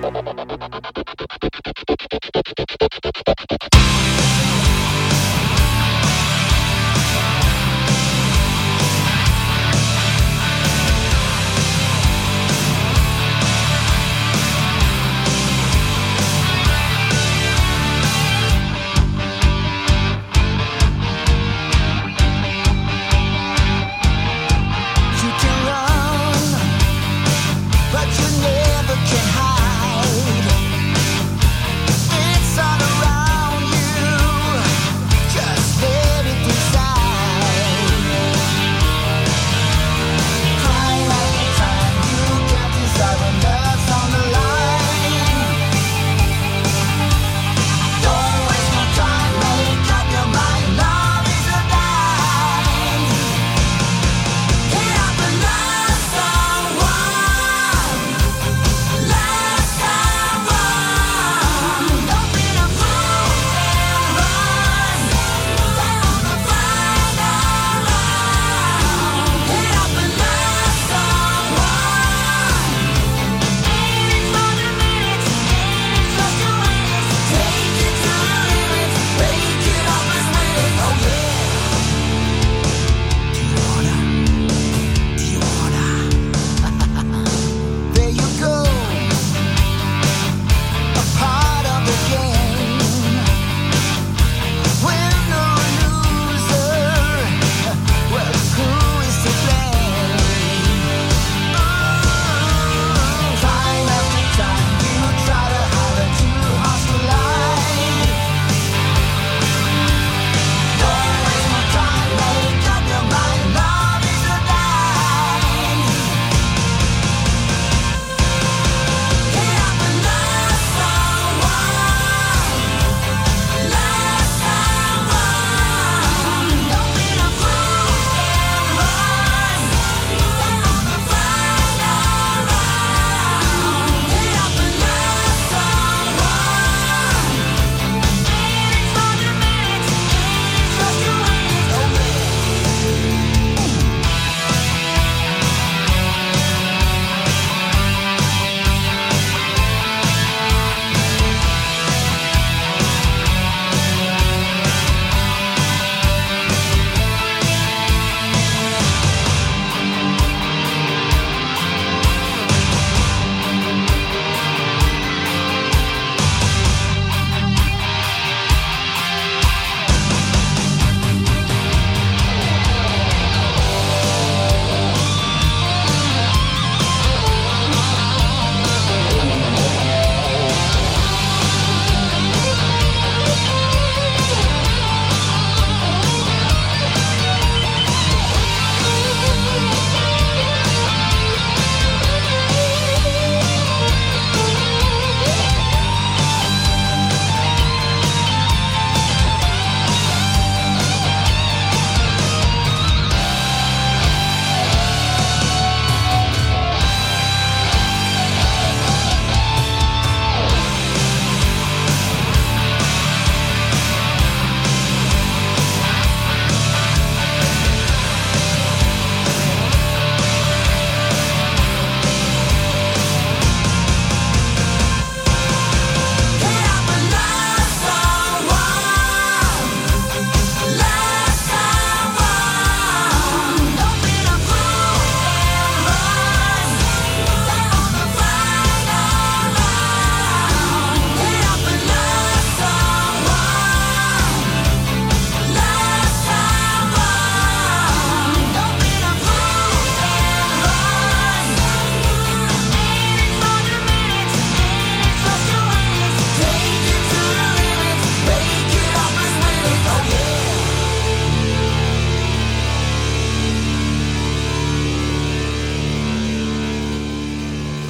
Bye.